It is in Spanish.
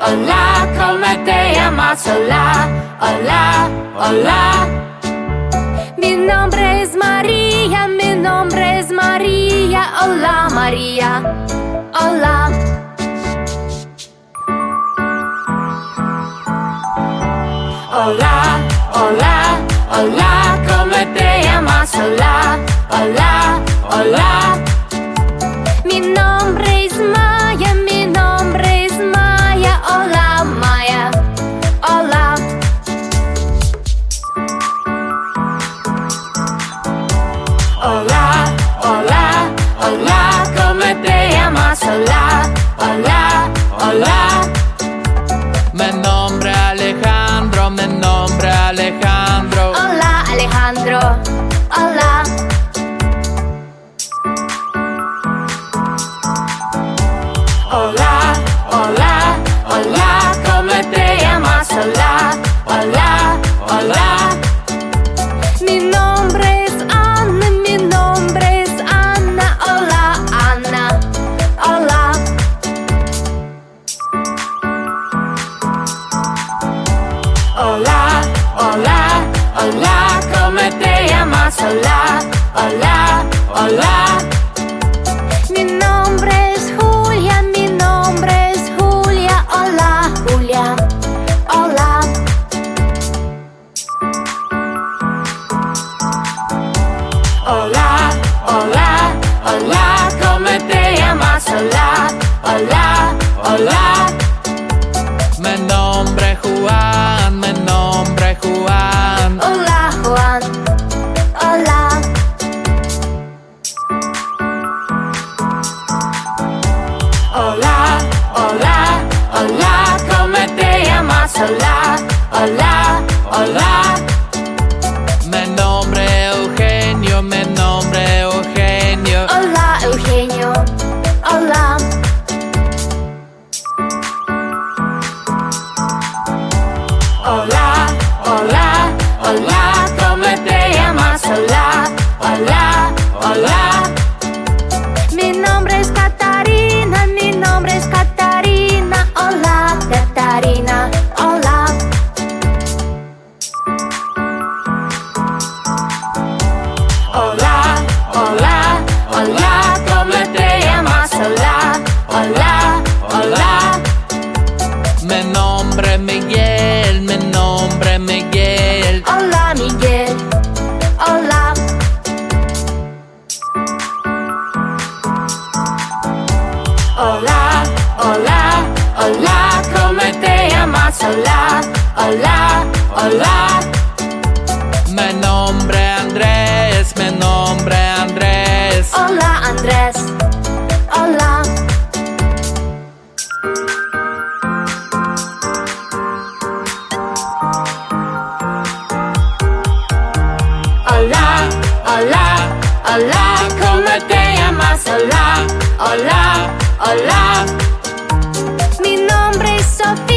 hola, ¿cómo te llamas? Hola, hola, hola. Mi nombre es María, mi nombre es María. Hola, María. Hola. Hola, hola, hola, Hola, hola, hola. Mi nombre Alejandro, mi nombre Alejandro. Hola, Alejandro. Hola, hola, hola, hola, ¿cómo te llamas? Hola, hola, hola. Mi nombre es Julia, mi nombre es Julia. Hola, Julia. Hola. Hola, hola, hola, ¿cómo te llamas? Hola, hola, hola. Hola, Hola, hola, hola, ¿cómo te llamas? Hola, hola, hola. Mi nombre Andrés, mi nombre Andrés. Hola, Andrés. Hola. Hola, hola, hola, ¿cómo te llamas? Hola, hola, hola. Mi nombre es Sofía.